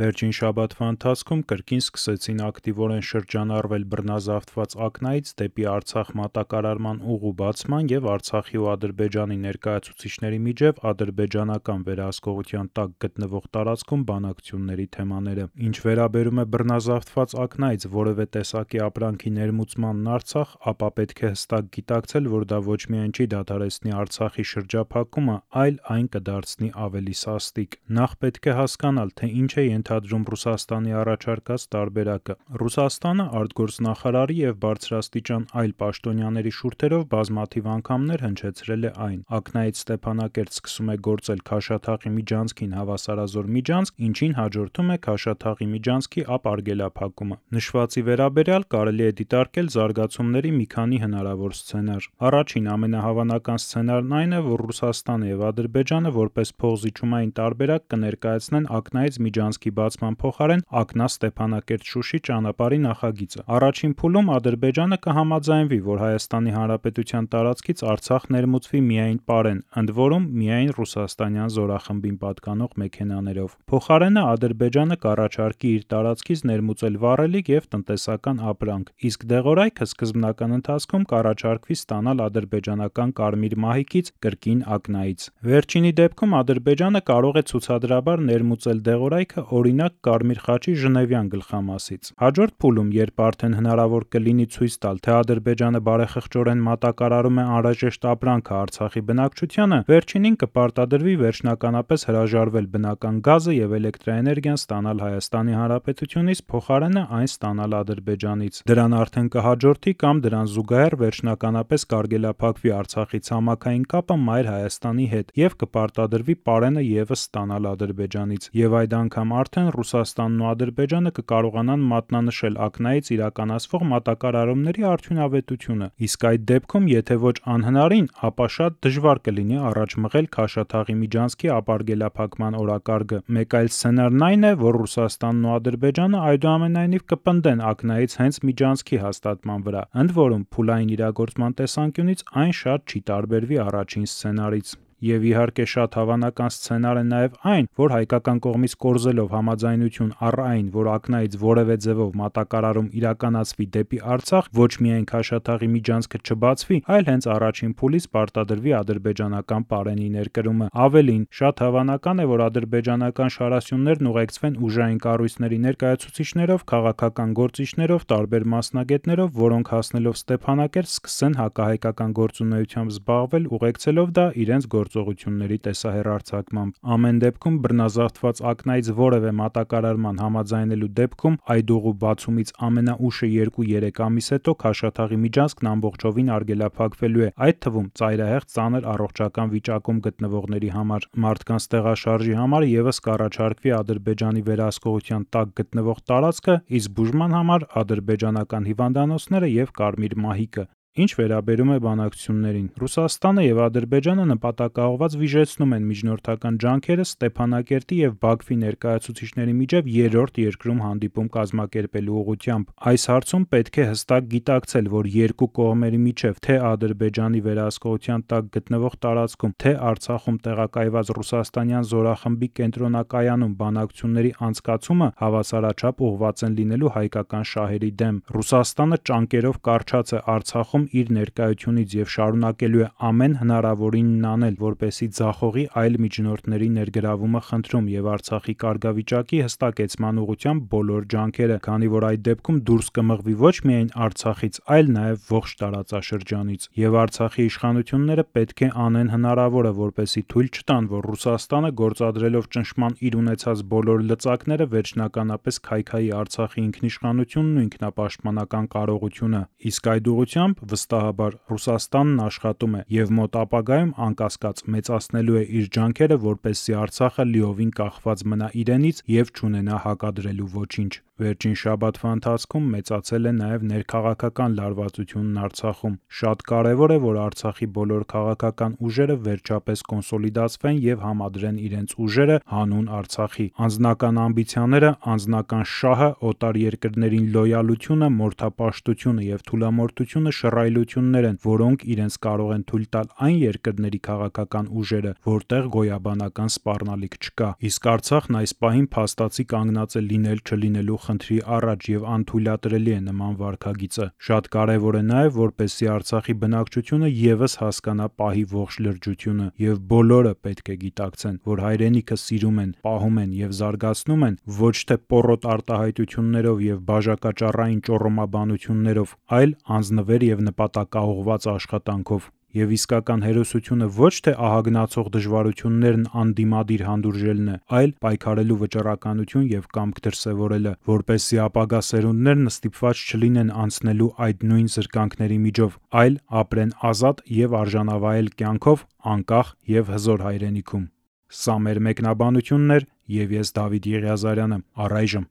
Վերջին շաբաթվա ընթացքում կրկին սկսեցին ակտիվորեն շրջանառվել բռնազավթված ակնայից դեպի Արցախ մատակարարման ուղու բացման և Արցախի ու Ադրբեջանի ներկայացուցիչների միջև ադրբեջանական վերահսկողության տակ գտնվող տարածքում բանակցությունների թեմաները: Ինչ վերաբերում է բռնազավթված ակնայից որևէ տեսակի ապրանքի ներմուծմանն Արցախ, ապա պետք է հստակ գիտակցել, որ դա ոչ միայն չի դադարեցնի Արցախի շրջափակումը, այլ այն կդարձնի ավելի սաստիկ: Նախ պետք է հասկանալ, թե ինչ է ենթադրում Ռուսաստանի առաջարկած տարբերակը: Ռուսաստանը արտգործնախարարի և բարձրաստիճան այլ պաշտոնյաների շուրթերով բազմաթիվ անգամներ հնչեցրել է այն. ակնայից Ստեփանակերտ սկսում է գործել Քաշաթաղի միջանցքին հավասարազոր միջանցք, ինչին հաջորդում է Քաշաթաղի միջանցքի ապարգելափակումը: Նշվածի վերաբերյալ կարելի է դիտարկել զարգացումների մի քանի հնարավոր սցենար: Առաջին ամենահավանական սցենարն այն է, որ Ռուսաստանը և Ադրբեջանը որպես փոխզիջումային տարբերակ կներկայացնեն ակնայից միջանցքի բացման փոխարեն Ակնա-Ստեփանակերտ-Շուշի ճանապարհի նախագիծը: Առաջին փուլում Ադրբեջանը կհամաձայնվի, որ ՀՀ տարածքից Արցախ ներմուծվի միայն պարեն, ընդ միայն ռուսաստանյան զորախմբին պատկանող մեքենաներով: Փոխարենը Ադրբեջանը կառաջարկի իր տարածքից ներմուծել վառելիք և տնտեսական ապրանք, իսկ դեղորայքը սկզբնական ընթացքում կառաջարկվի ստանալ ադրբեջանական Կարմիր մահիկից կրկին ակնայից: Վերջինի դեպքում Ադրբեջանը կարող է ցուցադրաբար ներմուծել դեղորայքը օրինակ Կարմիր խաչի Ժնևյան գլխամասից: Հաջորդ փուլում, երբ արդեն հնարավոր կլինի ցույց տալ, թե Ադրբեջանը բարեխղճորեն մատակարարում է անհրաժեշտ ապրանքը Արցախի բնակչությանը, վերջինին կպարտադրվի վերջնականապես հրաժարվել բնական գազը և էլեկտրաէներգիան ստանալ ՀՀ-ից, փոխարենը այն ստանալ Ադրբեջանից: Դրան արդեն կհաջորդի կամ դրան զուգահեռ վերջնականապես կարգելափակվի Արցախի ցամաքային կապը Մայր Հայաստանի հետ և կպարտադրվի պարենը ևս ստանալ Ադրբեջանից: Եվ այդ անգամ արդեն Ռուսաստանն ու Ադրբեջանը կկարողանան մատնանշել ակնայից իրականացվող մատակարարումների արդյունավետությունը: Իսկ այդ դեպքում եթե ոչ անհնարին, ապա շատ դժվար կլինի առաջ մղել Քաշաթաղի միջանցքի ապարգելափակման օրակարգը: Մեկ այլ սցենարն այն է, որ Ռուսաստանն ու Ադրբեջանը այնուամենայնիվ կպնդեն ակնայից հենց միջանցքի հաստատման վրա, ընդ փուլային իրագործման տեսանկյունից այն շատ չի տարբերվի առաջին սցենարից: Եվ իհարկե շատ հավանական սցենար է նաև այն, որ հայկական կողմից կորզելով համաձայնություն առ այն, որ ակնայից որևէ ձևով մատակարարում իրականացվի դեպի Արցախ, ոչ միայն Քաշաթաղի միջանցքը չբացվի, այլ հենց առաջին փուլից պարտադրվի ադրբեջանական պարենի ներկրումը: Ավելին, շատ հավանական է, որ ադրբեջանական շարասյուններն ուղեկցվեն ուժային կառույցների ներկայացուցիչներով, քաղաքական գործիչներով, տարբեր մասնագետներով, որոնք հասնելով Ստեփանակերտ սկսեն հակահայկական գործունեությամբ զբաղվել ուղեկցելով դա իրենց գործողությունների տեսահեռարձակմամբ: Ամեն դեպքում բռնազավթված ակնայից որևէ մատակարարման համաձայնելու դեպքում այդ ուղու բացումից ամենաուշը 2-3 ամիս հետո Քաշաթաղի միջանցքն ամբողջովին արգելափակվելու է, այդ թվում ծայրահեղ ծանր առողջական վիճակում գտնվողների համար: Մարդկանց տեղաշարժի համար ևս կառաջարկվի Ադրբեջանի վերահսկողության տակ գտնվող տարածքը, իսկ բուժման համար ադրբեջանական հիվանդանոցները և Կարմիր մահիկը: Ինչ վերաբերում է բանակցություններին, Ռուսաստանը և Ադրբեջանը նպատակաուղղված վիժեցնում են միջնորդական ջանքերը Ստեփանակերտի և Բաքվի ներկայացուցիչների միջև երրորդ երկրում հանդիպում կազմակերպելու ուղղությամբ: Այս հարցում պետք է հստակ գիտակցել, որ երկու կողմերի միջև թե Ադրբեջանի վերահսկողության տակ գտնվող տարածքում, թե Արցախում տեղակայված ռուսաստանյան զորախմբի կենտրոնակայանում բանակցությունների անցկացումը հավասարաչափ ուղղված են լինելու հայկական շահերի դեմ: Ռուսաստանը ճանկերով կառչած է Արցախում իր ներկայությունից և շարունակելու է ամեն հնարավորինն անել, որպեսզի ձախողի այլ միջնորդների ներգրավումը խնդրում և Արցախի կարգավիճակի հստակեցման ուղղությամբ բոլոր ջանքերը, քանի որ այդ դեպքում դուրս կմղվի ոչ միայն Արցախից, այլ նաև ողջ տարածաշրջանից: Եվ Արցախի իշխանությունները պետք է անեն հնարավորը, որպեսզի թույլ չտան, որ Ռուսաստանը գործադրելով ճնշման իր ունեցած բոլոր լծակները վերջնականապես քայքայի Արցախի ինքնիշխանությունն ու ինքնապաշտպանական կարողությունը: Իսկ այդ ուղղությամբ, վստահաբար, Ռուսաստանն աշխատում է և մոտ ապագայում անկասկած մեծացնելու է իր ջանքերը, որպեսզի Արցախը լիովին կախված մնա իրենից և չունենա հակադրելու ոչինչ: Վերջին շաբաթվա ընթացքում մեծացել է նաև ներքաղաքական լարվածությունն Արցախում։ Շատ կարևոր է, որ Արցախի բոլոր քաղաքական ուժերը վերջապես կոնսոլիդացվեն եւ համադրեն իրենց ուժերը հանուն Արցախի։ Անձնական ամբիցիաները, անձնական շահը, օտար երկրներին լոյալությունը, մորթապաշտությունը եւ թուլամորթությունը շռայլություններ են, որոնք իրենց կարող են թույլ տալ այն երկրների քաղաքական ուժերը, որտեղ գոյաբանական սպառնալիք չկա։ Իսկ Արցախն այս պահին փաստացի կանգնած է լինել-չլինելու խնդրի առաջ եւ անթույլատրելի է նման վարքագիծը։ Շատ կարեւոր է նաեւ, որպեսզի Արցախի բնակչությունը եւս հասկանա պահի ողջ լրջությունը եւ բոլորը պետք է գիտակցեն, որ հայրենիքը սիրում են, պահում են եւ զարգացնում են ոչ թե պոռոտ արտահայտություններով եւ բաժակաճառային ճոռոմաբանություններով, այլ անձնվեր եւ նպատակաուղղված աշխատանքով եւ իսկական հերոսությունը ոչ թե ահագնացող դժվարություններն անդիմադիր հանդուրժելն է, այլ պայքարելու վճռականություն եւ կամք դրսեւորելը, որպեսզի ապագա սերունդներն ստիպված չլինեն անցնելու այդ նույն զրկանքների միջով, այլ ապրեն ազատ եւ արժանավայել կյանքով անկախ եւ հզոր հայրենիքում։ Սա մեր մեկնաբանությունն էր եւ ես Դավիթ Եղիազարյանը։ Առայժմ